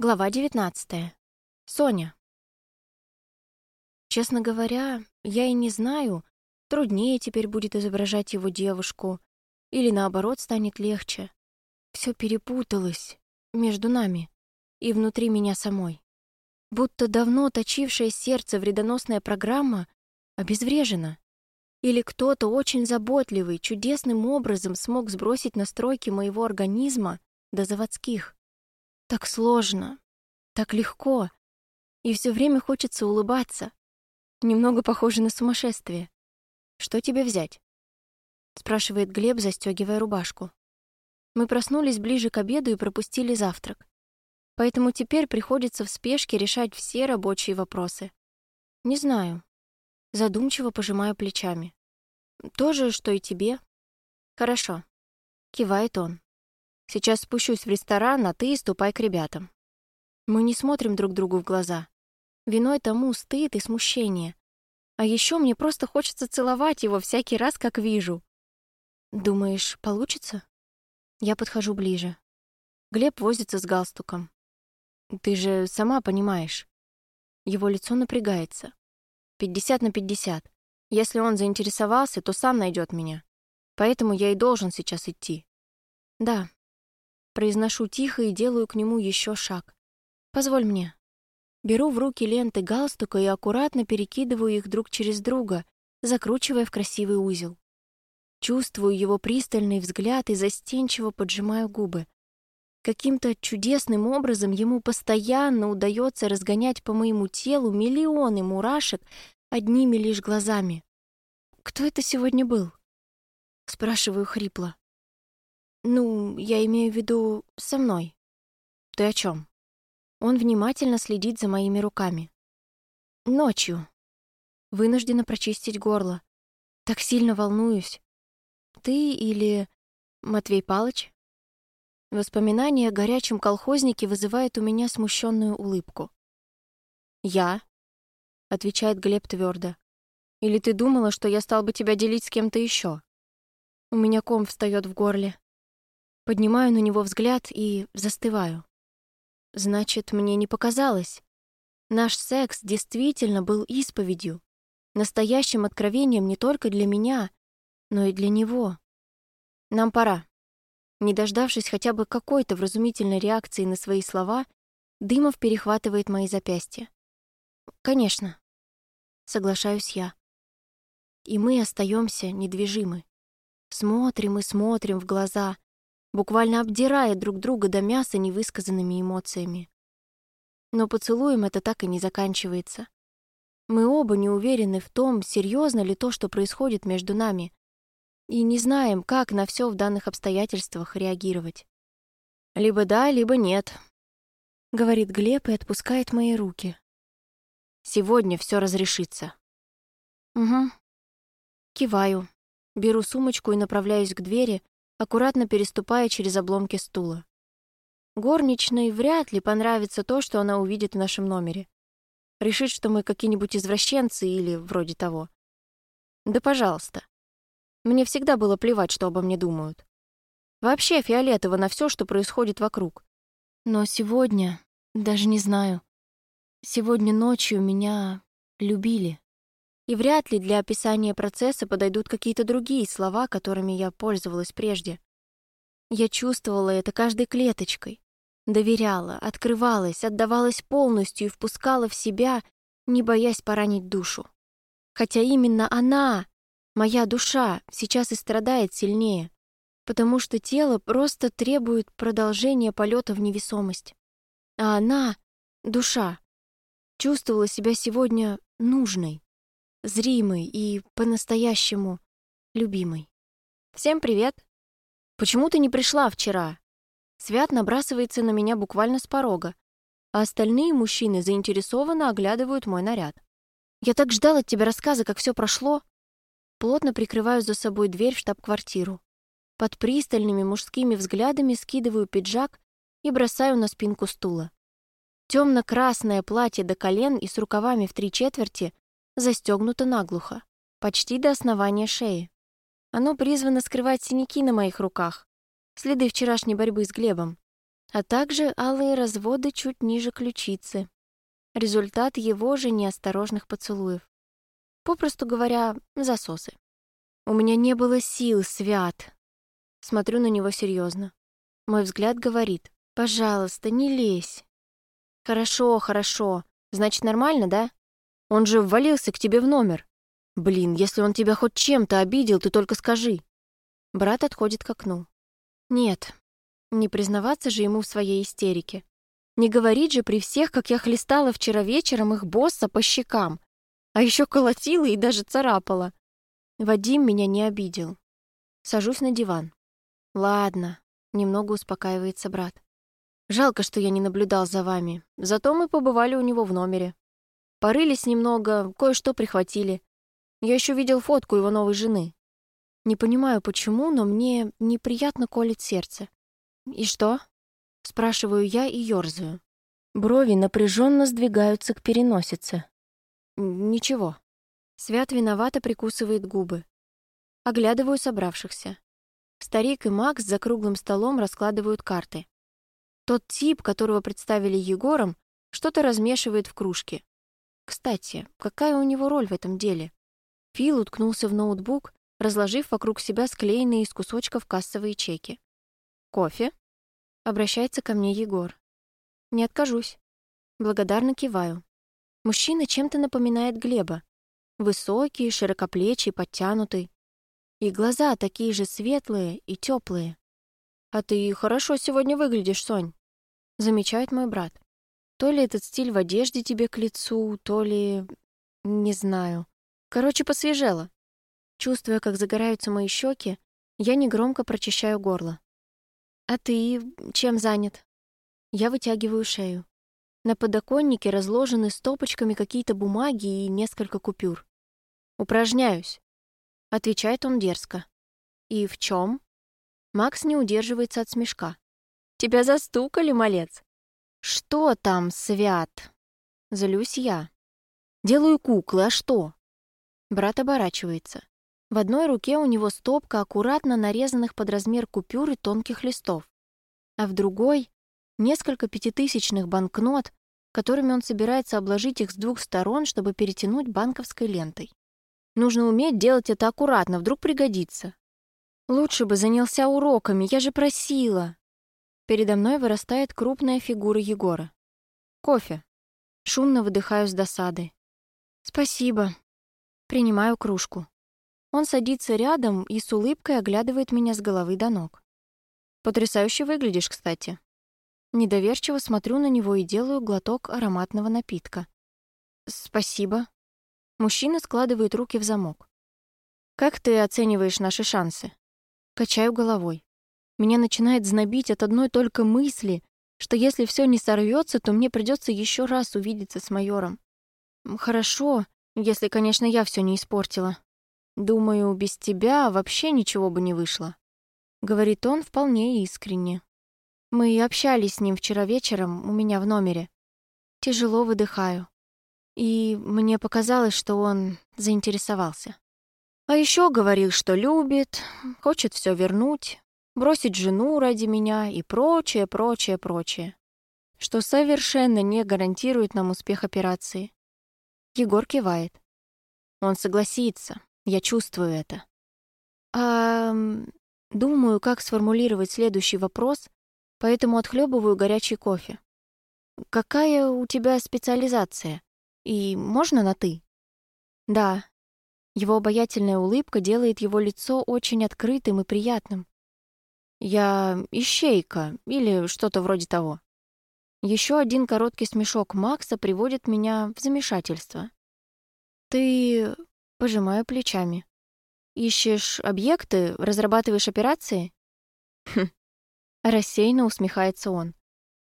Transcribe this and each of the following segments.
Глава 19. Соня. Честно говоря, я и не знаю, труднее теперь будет изображать его девушку или наоборот станет легче. Все перепуталось между нами и внутри меня самой. Будто давно точившее сердце вредоносная программа обезврежена. Или кто-то очень заботливый чудесным образом смог сбросить настройки моего организма до заводских. Так сложно, так легко. И все время хочется улыбаться. Немного похоже на сумасшествие. «Что тебе взять?» — спрашивает Глеб, застегивая рубашку. Мы проснулись ближе к обеду и пропустили завтрак. Поэтому теперь приходится в спешке решать все рабочие вопросы. Не знаю. Задумчиво пожимаю плечами. То же, что и тебе. Хорошо. Кивает он. Сейчас спущусь в ресторан, а ты ступай к ребятам. Мы не смотрим друг другу в глаза. Виной тому стыд и смущение. А еще мне просто хочется целовать его всякий раз, как вижу. Думаешь, получится? Я подхожу ближе. Глеб возится с галстуком. Ты же сама понимаешь. Его лицо напрягается. Пятьдесят на пятьдесят. Если он заинтересовался, то сам найдет меня. Поэтому я и должен сейчас идти. Да, Произношу тихо и делаю к нему еще шаг. «Позволь мне». Беру в руки ленты галстука и аккуратно перекидываю их друг через друга, закручивая в красивый узел. Чувствую его пристальный взгляд и застенчиво поджимаю губы. Каким-то чудесным образом ему постоянно удается разгонять по моему телу миллионы мурашек одними лишь глазами. «Кто это сегодня был?» Спрашиваю хрипло. Ну, я имею в виду со мной. Ты о чем? Он внимательно следит за моими руками. Ночью. Вынуждена прочистить горло. Так сильно волнуюсь. Ты или Матвей Палыч? Воспоминание о горячем колхознике вызывает у меня смущенную улыбку. «Я?» — отвечает Глеб твердо. «Или ты думала, что я стал бы тебя делить с кем-то еще?» У меня ком встает в горле. Поднимаю на него взгляд и застываю. Значит, мне не показалось. Наш секс действительно был исповедью, настоящим откровением не только для меня, но и для него. Нам пора. Не дождавшись хотя бы какой-то вразумительной реакции на свои слова, Дымов перехватывает мои запястья. «Конечно», — соглашаюсь я. И мы остаемся недвижимы. Смотрим и смотрим в глаза, буквально обдирая друг друга до мяса невысказанными эмоциями. Но поцелуем это так и не заканчивается. Мы оба не уверены в том, серьезно ли то, что происходит между нами, и не знаем, как на все в данных обстоятельствах реагировать. «Либо да, либо нет», — говорит Глеб и отпускает мои руки. «Сегодня все разрешится». «Угу». Киваю, беру сумочку и направляюсь к двери, аккуратно переступая через обломки стула. Горничной вряд ли понравится то, что она увидит в нашем номере. Решит, что мы какие-нибудь извращенцы или вроде того. Да пожалуйста. Мне всегда было плевать, что обо мне думают. Вообще фиолетово на все, что происходит вокруг. Но сегодня, даже не знаю, сегодня ночью меня любили. И вряд ли для описания процесса подойдут какие-то другие слова, которыми я пользовалась прежде. Я чувствовала это каждой клеточкой. Доверяла, открывалась, отдавалась полностью и впускала в себя, не боясь поранить душу. Хотя именно она, моя душа, сейчас и страдает сильнее, потому что тело просто требует продолжения полета в невесомость. А она, душа, чувствовала себя сегодня нужной зримый и по-настоящему любимый. «Всем привет! Почему ты не пришла вчера?» Свят набрасывается на меня буквально с порога, а остальные мужчины заинтересованно оглядывают мой наряд. «Я так ждал от тебя рассказа, как все прошло!» Плотно прикрываю за собой дверь в штаб-квартиру. Под пристальными мужскими взглядами скидываю пиджак и бросаю на спинку стула. Темно-красное платье до колен и с рукавами в три четверти застегнуто наглухо, почти до основания шеи. Оно призвано скрывать синяки на моих руках, следы вчерашней борьбы с Глебом. а также алые разводы чуть ниже ключицы. Результат его же неосторожных поцелуев. Попросту говоря, засосы. У меня не было сил, Свят. Смотрю на него серьезно. Мой взгляд говорит, пожалуйста, не лезь. Хорошо, хорошо. Значит, нормально, да? Он же ввалился к тебе в номер. Блин, если он тебя хоть чем-то обидел, ты только скажи. Брат отходит к окну. Нет, не признаваться же ему в своей истерике. Не говорить же при всех, как я хлестала вчера вечером их босса по щекам, а еще колотила и даже царапала. Вадим меня не обидел. Сажусь на диван. Ладно, немного успокаивается брат. Жалко, что я не наблюдал за вами. Зато мы побывали у него в номере. Порылись немного, кое-что прихватили. Я еще видел фотку его новой жены. Не понимаю, почему, но мне неприятно колет сердце. «И что?» — спрашиваю я и ёрзаю. Брови напряженно сдвигаются к переносице. «Ничего». Свят виновато прикусывает губы. Оглядываю собравшихся. Старик и Макс за круглым столом раскладывают карты. Тот тип, которого представили Егором, что-то размешивает в кружке. Кстати, какая у него роль в этом деле? Фил уткнулся в ноутбук, разложив вокруг себя склеенные из кусочков кассовые чеки. «Кофе?» — обращается ко мне Егор. «Не откажусь». Благодарно киваю. Мужчина чем-то напоминает Глеба. Высокий, широкоплечий, подтянутый. И глаза такие же светлые и теплые. «А ты хорошо сегодня выглядишь, Сонь», — замечает мой брат. То ли этот стиль в одежде тебе к лицу, то ли... не знаю. Короче, посвежело. Чувствуя, как загораются мои щеки, я негромко прочищаю горло. «А ты чем занят?» Я вытягиваю шею. На подоконнике разложены стопочками какие-то бумаги и несколько купюр. «Упражняюсь», — отвечает он дерзко. «И в чем? Макс не удерживается от смешка. «Тебя застукали, малец?» «Что там, Свят?» Злюсь я. «Делаю куклы, а что?» Брат оборачивается. В одной руке у него стопка аккуратно нарезанных под размер купюр и тонких листов, а в другой — несколько пятитысячных банкнот, которыми он собирается обложить их с двух сторон, чтобы перетянуть банковской лентой. Нужно уметь делать это аккуратно, вдруг пригодится. Лучше бы занялся уроками, я же просила. Передо мной вырастает крупная фигура Егора. Кофе. Шумно выдыхаю с досады. Спасибо. Принимаю кружку. Он садится рядом и с улыбкой оглядывает меня с головы до ног. «Потрясающе выглядишь, кстати». Недоверчиво смотрю на него и делаю глоток ароматного напитка. «Спасибо». Мужчина складывает руки в замок. «Как ты оцениваешь наши шансы?» Качаю головой. Меня начинает знобить от одной только мысли, что если все не сорвется, то мне придется еще раз увидеться с майором. Хорошо, если, конечно, я все не испортила. «Думаю, без тебя вообще ничего бы не вышло», — говорит он вполне искренне. Мы общались с ним вчера вечером у меня в номере. Тяжело выдыхаю. И мне показалось, что он заинтересовался. А еще говорил, что любит, хочет все вернуть, бросить жену ради меня и прочее, прочее, прочее. Что совершенно не гарантирует нам успех операции. Егор кивает. Он согласится, я чувствую это. А думаю, как сформулировать следующий вопрос, поэтому отхлебываю горячий кофе. Какая у тебя специализация? И можно на «ты»? Да. Его обаятельная улыбка делает его лицо очень открытым и приятным. Я ищейка или что-то вроде того. Еще один короткий смешок Макса приводит меня в замешательство. Ты Пожимаю плечами. Ищешь объекты, разрабатываешь операции? Хм. Рассеянно усмехается он.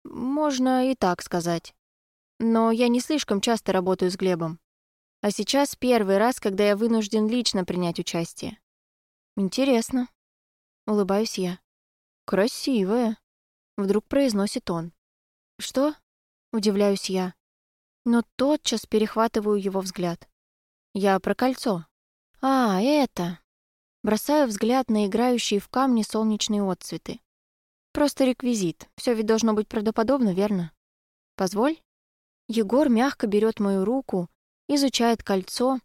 Можно и так сказать. Но я не слишком часто работаю с Глебом. А сейчас первый раз, когда я вынужден лично принять участие. Интересно. Улыбаюсь я. Красивая. Вдруг произносит он. Что? Удивляюсь я. Но тотчас перехватываю его взгляд. Я про кольцо. А, это. Бросаю взгляд на играющие в камне солнечные отцветы. Просто реквизит. Все ведь должно быть правдоподобно, верно? Позволь. Егор мягко берет мою руку, изучает кольцо,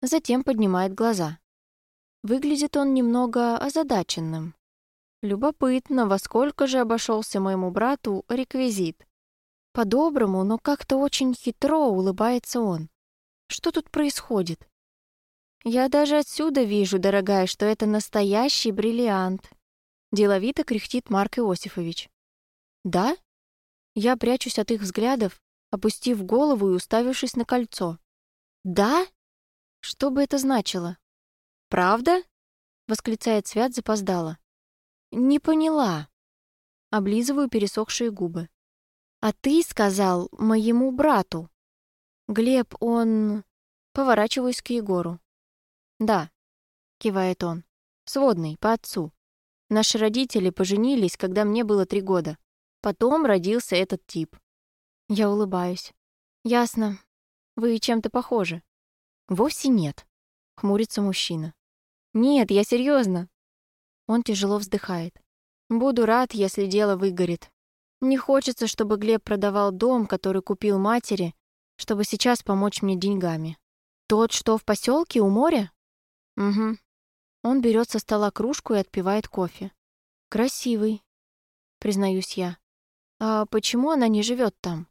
затем поднимает глаза. Выглядит он немного озадаченным. Любопытно, во сколько же обошелся моему брату реквизит. По-доброму, но как-то очень хитро улыбается он. Что тут происходит? Я даже отсюда вижу, дорогая, что это настоящий бриллиант. Деловито кряхтит Марк Иосифович. Да? Я прячусь от их взглядов, опустив голову и уставившись на кольцо. Да? Что бы это значило? Правда? восклицает Свят запоздало. Не поняла. Облизываю пересохшие губы. А ты сказал моему брату. Глеб, он... Поворачиваюсь к Егору. Да, кивает он. Сводный, по отцу. Наши родители поженились, когда мне было три года. Потом родился этот тип. Я улыбаюсь. Ясно. Вы чем-то похожи. Вовсе нет. Хмурится мужчина. Нет, я серьезно. Он тяжело вздыхает. Буду рад, если дело выгорит. Не хочется, чтобы Глеб продавал дом, который купил матери, чтобы сейчас помочь мне деньгами. Тот, что в поселке у моря? Угу. Он берет со стола кружку и отпивает кофе. Красивый, признаюсь я. А почему она не живет там?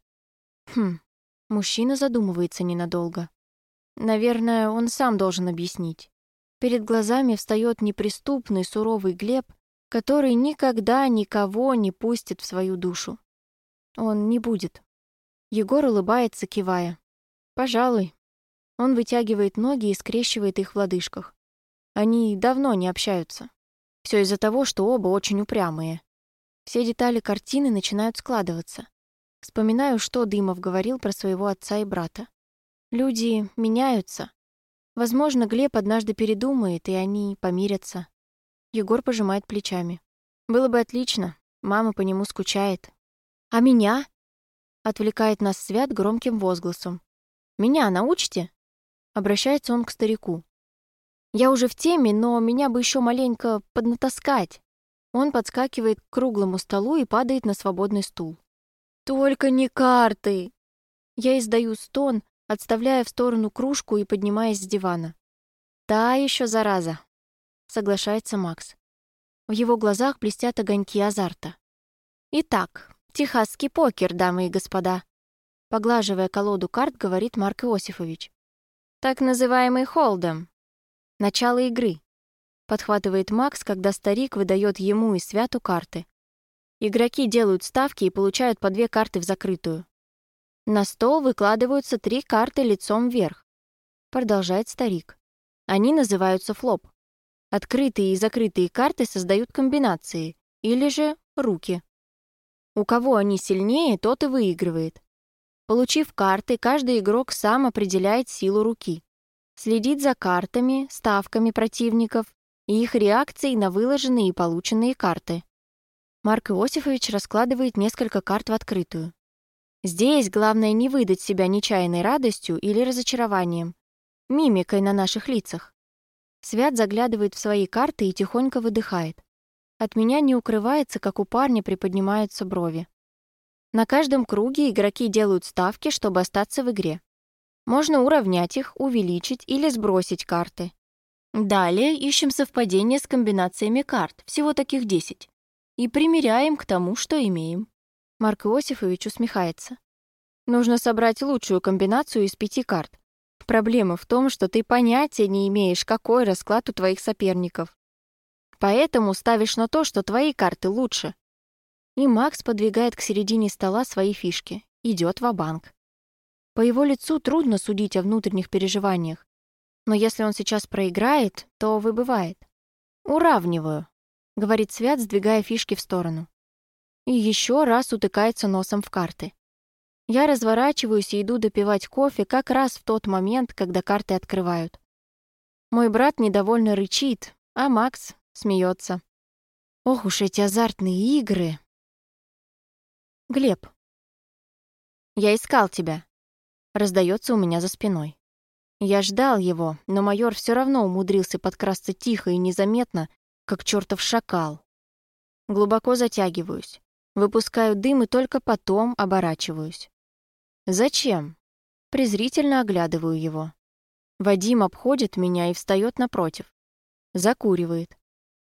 Хм. Мужчина задумывается ненадолго. Наверное, он сам должен объяснить. Перед глазами встает неприступный, суровый Глеб, который никогда никого не пустит в свою душу. Он не будет. Егор улыбается, кивая. Пожалуй. Он вытягивает ноги и скрещивает их в лодыжках. Они давно не общаются. Все из-за того, что оба очень упрямые. Все детали картины начинают складываться. Вспоминаю, что Дымов говорил про своего отца и брата. Люди меняются. Возможно, Глеб однажды передумает, и они помирятся. Егор пожимает плечами. Было бы отлично. Мама по нему скучает. А меня? Отвлекает нас Свят громким возгласом. Меня научите? Обращается он к старику. Я уже в теме, но меня бы еще маленько поднатаскать. Он подскакивает к круглому столу и падает на свободный стул. Только не карты. Я издаю стон, отставляя в сторону кружку и поднимаясь с дивана. Та еще зараза соглашается Макс. В его глазах блестят огоньки азарта. Итак, техасский покер, дамы и господа. Поглаживая колоду карт, говорит Марк Иосифович. Так называемый холдем. Начало игры. Подхватывает Макс, когда старик выдает ему и Святу карты. Игроки делают ставки и получают по две карты в закрытую. На стол выкладываются три карты лицом вверх. Продолжает старик. Они называются флоп. Открытые и закрытые карты создают комбинации, или же руки. У кого они сильнее, тот и выигрывает. Получив карты, каждый игрок сам определяет силу руки. Следит за картами, ставками противников и их реакцией на выложенные и полученные карты. Марк Иосифович раскладывает несколько карт в открытую. Здесь главное не выдать себя нечаянной радостью или разочарованием, мимикой на наших лицах. Свят заглядывает в свои карты и тихонько выдыхает. От меня не укрывается, как у парня приподнимаются брови. На каждом круге игроки делают ставки, чтобы остаться в игре. Можно уравнять их, увеличить или сбросить карты. Далее ищем совпадение с комбинациями карт, всего таких 10, и примеряем к тому, что имеем. Марк Иосифович усмехается. Нужно собрать лучшую комбинацию из пяти карт, Проблема в том, что ты понятия не имеешь, какой расклад у твоих соперников. Поэтому ставишь на то, что твои карты лучше. И Макс подвигает к середине стола свои фишки. Идет в банк По его лицу трудно судить о внутренних переживаниях. Но если он сейчас проиграет, то выбывает. «Уравниваю», — говорит Свят, сдвигая фишки в сторону. И еще раз утыкается носом в карты. Я разворачиваюсь и иду допивать кофе как раз в тот момент, когда карты открывают. Мой брат недовольно рычит, а Макс смеется. Ох уж эти азартные игры. Глеб. Я искал тебя. Раздается у меня за спиной. Я ждал его, но майор все равно умудрился подкрасться тихо и незаметно, как чертов шакал. Глубоко затягиваюсь. Выпускаю дым и только потом оборачиваюсь. «Зачем?» Презрительно оглядываю его. Вадим обходит меня и встает напротив. Закуривает.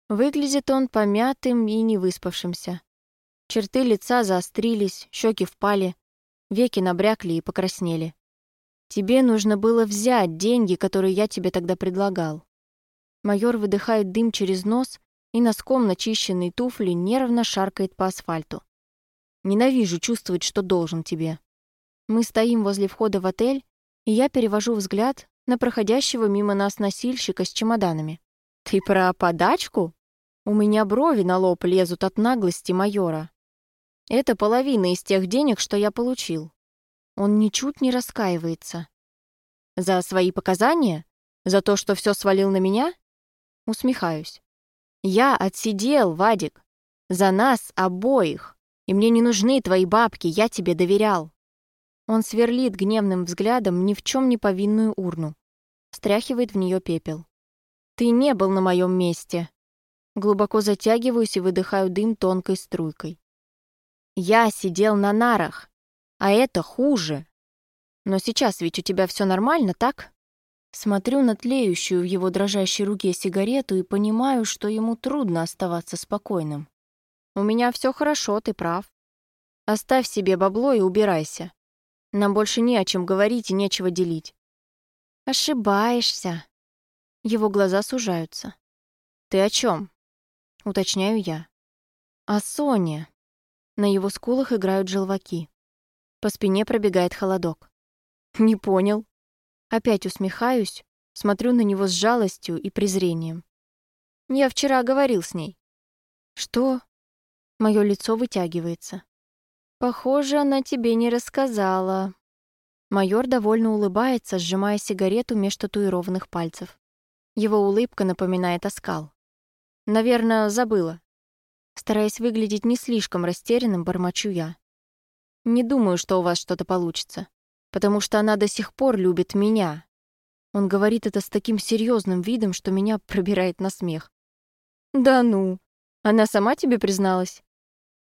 Выглядит он помятым и невыспавшимся. Черты лица заострились, щеки впали, веки набрякли и покраснели. «Тебе нужно было взять деньги, которые я тебе тогда предлагал». Майор выдыхает дым через нос и носком начищенной туфли нервно шаркает по асфальту. «Ненавижу чувствовать, что должен тебе». Мы стоим возле входа в отель, и я перевожу взгляд на проходящего мимо нас носильщика с чемоданами. «Ты про подачку?» У меня брови на лоб лезут от наглости майора. Это половина из тех денег, что я получил. Он ничуть не раскаивается. За свои показания? За то, что все свалил на меня? Усмехаюсь. Я отсидел, Вадик. За нас обоих. И мне не нужны твои бабки, я тебе доверял. Он сверлит гневным взглядом ни в чем не повинную урну. Стряхивает в нее пепел. Ты не был на моем месте. Глубоко затягиваюсь и выдыхаю дым тонкой струйкой. Я сидел на нарах, а это хуже. Но сейчас ведь у тебя все нормально, так? Смотрю на тлеющую в его дрожащей руке сигарету и понимаю, что ему трудно оставаться спокойным. У меня все хорошо, ты прав. Оставь себе бабло и убирайся. Нам больше не о чем говорить и нечего делить. Ошибаешься. Его глаза сужаются. Ты о чем? уточняю я. А Соня? На его скулах играют желваки. По спине пробегает холодок. Не понял. Опять усмехаюсь, смотрю на него с жалостью и презрением. Я вчера говорил с ней. Что? Мое лицо вытягивается. Похоже, она тебе не рассказала. Майор довольно улыбается, сжимая сигарету меж татуированных пальцев. Его улыбка напоминает оскал. Наверное, забыла. Стараясь выглядеть не слишком растерянным, бормочу я. Не думаю, что у вас что-то получится, потому что она до сих пор любит меня. Он говорит это с таким серьезным видом, что меня пробирает на смех. Да ну, она сама тебе призналась?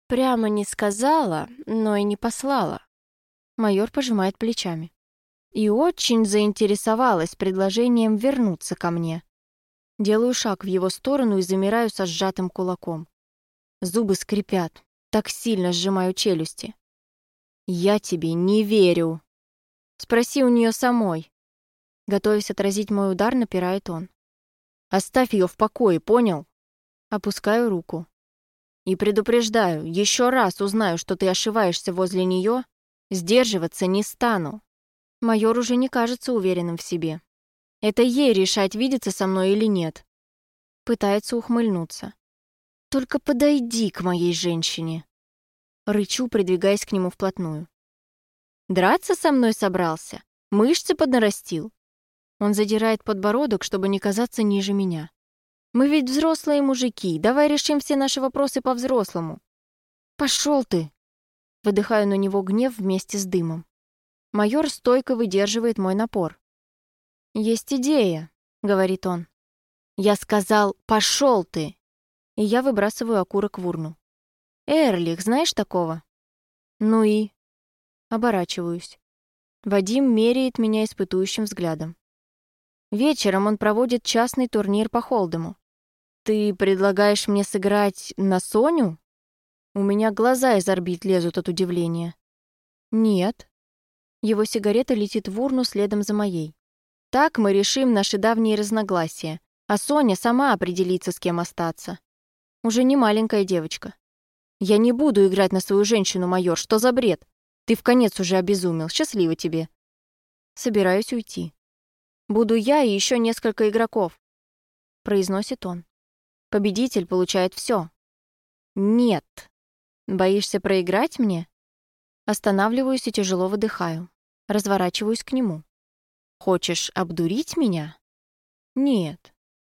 Прямо не сказала, но и не послала. Майор пожимает плечами. И очень заинтересовалась предложением вернуться ко мне. Делаю шаг в его сторону и замираю со сжатым кулаком. Зубы скрипят, так сильно сжимаю челюсти. «Я тебе не верю!» «Спроси у нее самой». Готовясь отразить мой удар, напирает он. «Оставь ее в покое, понял?» Опускаю руку. И предупреждаю, еще раз узнаю, что ты ошиваешься возле нее, сдерживаться не стану. Майор уже не кажется уверенным в себе. Это ей решать, видеться со мной или нет. Пытается ухмыльнуться. Только подойди к моей женщине. Рычу, придвигаясь к нему вплотную. Драться со мной собрался? Мышцы поднарастил? Он задирает подбородок, чтобы не казаться ниже меня. Мы ведь взрослые мужики, давай решим все наши вопросы по-взрослому. Пошел ты! Выдыхаю на него гнев вместе с дымом. Майор стойко выдерживает мой напор. «Есть идея», — говорит он. Я сказал «пошел ты!» И я выбрасываю окурок в урну. «Эрлих, знаешь такого?» «Ну и?» Оборачиваюсь. Вадим меряет меня испытующим взглядом. Вечером он проводит частный турнир по холдему. «Ты предлагаешь мне сыграть на Соню?» У меня глаза из орбит лезут от удивления. «Нет». Его сигарета летит в урну следом за моей. Так мы решим наши давние разногласия, а Соня сама определится, с кем остаться. Уже не маленькая девочка. Я не буду играть на свою женщину, майор, что за бред? Ты в конец уже обезумел, счастливо тебе. Собираюсь уйти. Буду я и еще несколько игроков, произносит он. Победитель получает все. Нет. Боишься проиграть мне? Останавливаюсь и тяжело выдыхаю. Разворачиваюсь к нему. Хочешь обдурить меня? Нет.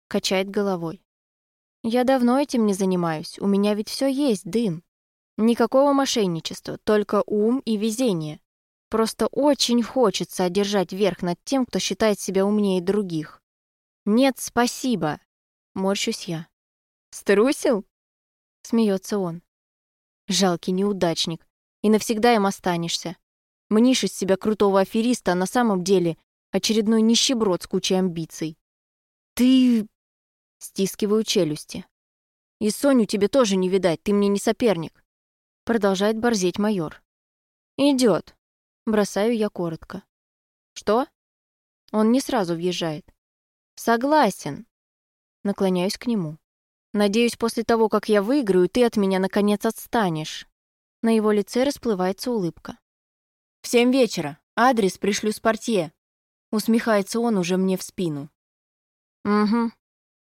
Качает головой. Я давно этим не занимаюсь. У меня ведь все есть, дым. Никакого мошенничества, только ум и везение. Просто очень хочется одержать верх над тем, кто считает себя умнее других. Нет, спасибо. Морщусь я. Струсил? Смеется он. Жалкий неудачник. И навсегда им останешься. Мнишь из себя крутого афериста, а на самом деле очередной нищеброд с кучей амбиций. Ты... Стискиваю челюсти. И Соню тебе тоже не видать, ты мне не соперник. Продолжает борзеть майор. Идет. Бросаю я коротко. Что? Он не сразу въезжает. Согласен. Наклоняюсь к нему. Надеюсь, после того, как я выиграю, ты от меня наконец отстанешь. На его лице расплывается улыбка. В семь вечера. Адрес пришлю с портье. Усмехается он уже мне в спину. Угу.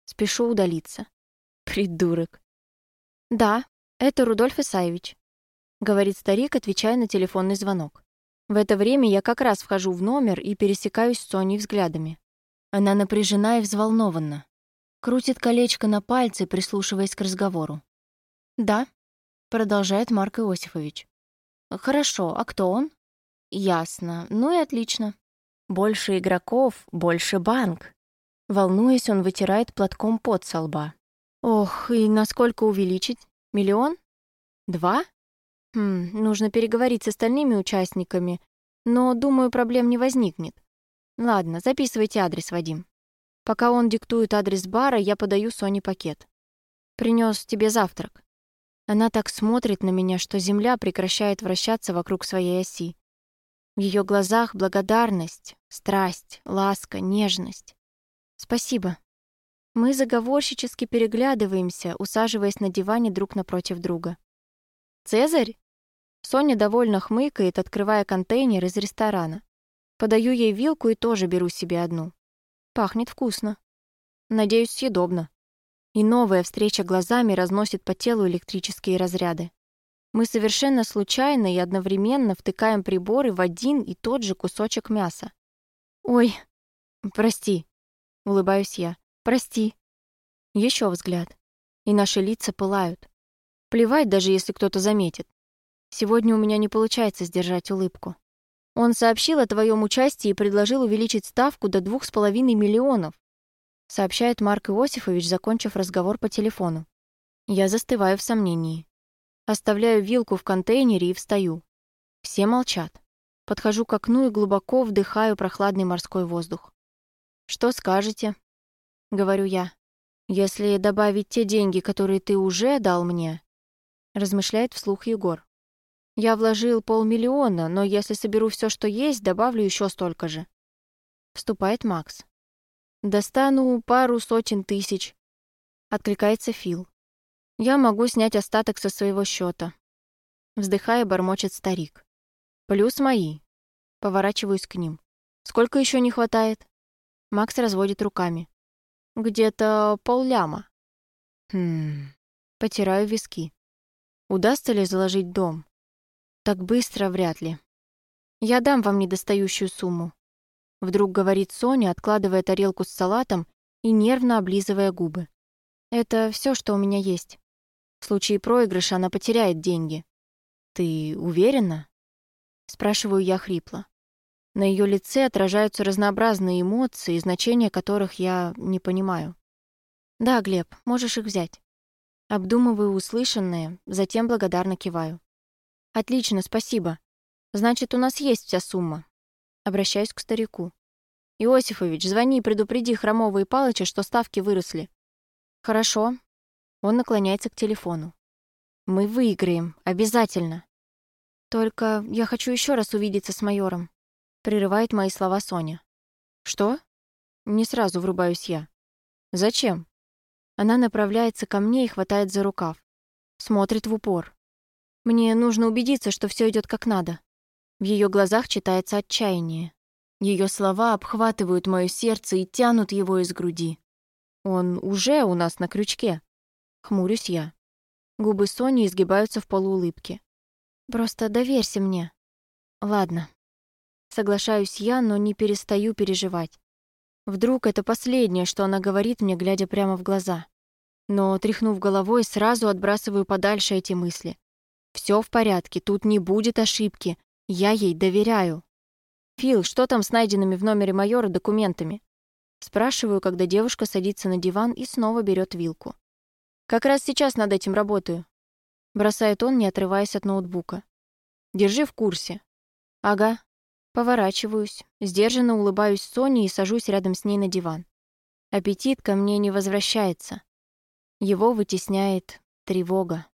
Спешу удалиться. Придурок. Да, это Рудольф Исаевич. Говорит старик, отвечая на телефонный звонок. В это время я как раз вхожу в номер и пересекаюсь с Соней взглядами. Она напряжена и взволнована. Крутит колечко на пальце, прислушиваясь к разговору. «Да», — продолжает Марк Иосифович. «Хорошо, а кто он?» «Ясно. Ну и отлично. Больше игроков, больше банк». Волнуясь, он вытирает платком пот со лба. «Ох, и насколько увеличить? Миллион? Два? Хм, нужно переговорить с остальными участниками, но, думаю, проблем не возникнет. Ладно, записывайте адрес, Вадим». Пока он диктует адрес бара, я подаю Соне пакет. Принес тебе завтрак. Она так смотрит на меня, что земля прекращает вращаться вокруг своей оси. В ее глазах благодарность, страсть, ласка, нежность. Спасибо. Мы заговорщически переглядываемся, усаживаясь на диване друг напротив друга. «Цезарь?» Соня довольно хмыкает, открывая контейнер из ресторана. Подаю ей вилку и тоже беру себе одну. Пахнет вкусно. Надеюсь, съедобно. И новая встреча глазами разносит по телу электрические разряды. Мы совершенно случайно и одновременно втыкаем приборы в один и тот же кусочек мяса. «Ой, прости», — улыбаюсь я. «Прости». Еще взгляд. И наши лица пылают. Плевать, даже если кто-то заметит. Сегодня у меня не получается сдержать улыбку. Он сообщил о твоем участии и предложил увеличить ставку до двух с половиной миллионов, сообщает Марк Иосифович, закончив разговор по телефону. Я застываю в сомнении. Оставляю вилку в контейнере и встаю. Все молчат. Подхожу к окну и глубоко вдыхаю прохладный морской воздух. «Что скажете?» — говорю я. «Если добавить те деньги, которые ты уже дал мне...» — размышляет вслух Егор. Я вложил полмиллиона, но если соберу все, что есть, добавлю еще столько же. Вступает Макс. Достану пару сотен тысяч. Откликается Фил. Я могу снять остаток со своего счета. Вздыхая, бормочет старик. Плюс мои. Поворачиваюсь к ним. Сколько еще не хватает? Макс разводит руками. Где-то полляма. Хм. Потираю виски. Удастся ли заложить дом? Так быстро вряд ли. Я дам вам недостающую сумму. Вдруг говорит Соня, откладывая тарелку с салатом и нервно облизывая губы. Это все, что у меня есть. В случае проигрыша она потеряет деньги. Ты уверена? Спрашиваю я хрипло. На ее лице отражаются разнообразные эмоции, значения которых я не понимаю. Да, Глеб, можешь их взять. Обдумываю услышанное, затем благодарно киваю. «Отлично, спасибо. Значит, у нас есть вся сумма». Обращаюсь к старику. «Иосифович, звони и предупреди Хромова и Палыча, что ставки выросли». «Хорошо». Он наклоняется к телефону. «Мы выиграем, обязательно». «Только я хочу еще раз увидеться с майором», — прерывает мои слова Соня. «Что?» Не сразу врубаюсь я. «Зачем?» Она направляется ко мне и хватает за рукав. Смотрит в упор. Мне нужно убедиться, что все идет как надо. В ее глазах читается отчаяние. Ее слова обхватывают мое сердце и тянут его из груди. Он уже у нас на крючке. Хмурюсь я. Губы Сони изгибаются в полуулыбке. Просто доверься мне. Ладно. Соглашаюсь я, но не перестаю переживать. Вдруг это последнее, что она говорит мне, глядя прямо в глаза. Но, тряхнув головой, сразу отбрасываю подальше эти мысли. Все в порядке, тут не будет ошибки. Я ей доверяю. Фил, что там с найденными в номере майора документами? Спрашиваю, когда девушка садится на диван и снова берет вилку. Как раз сейчас над этим работаю. Бросает он, не отрываясь от ноутбука. Держи в курсе. Ага. Поворачиваюсь, сдержанно улыбаюсь Соне и сажусь рядом с ней на диван. Аппетит ко мне не возвращается. Его вытесняет тревога.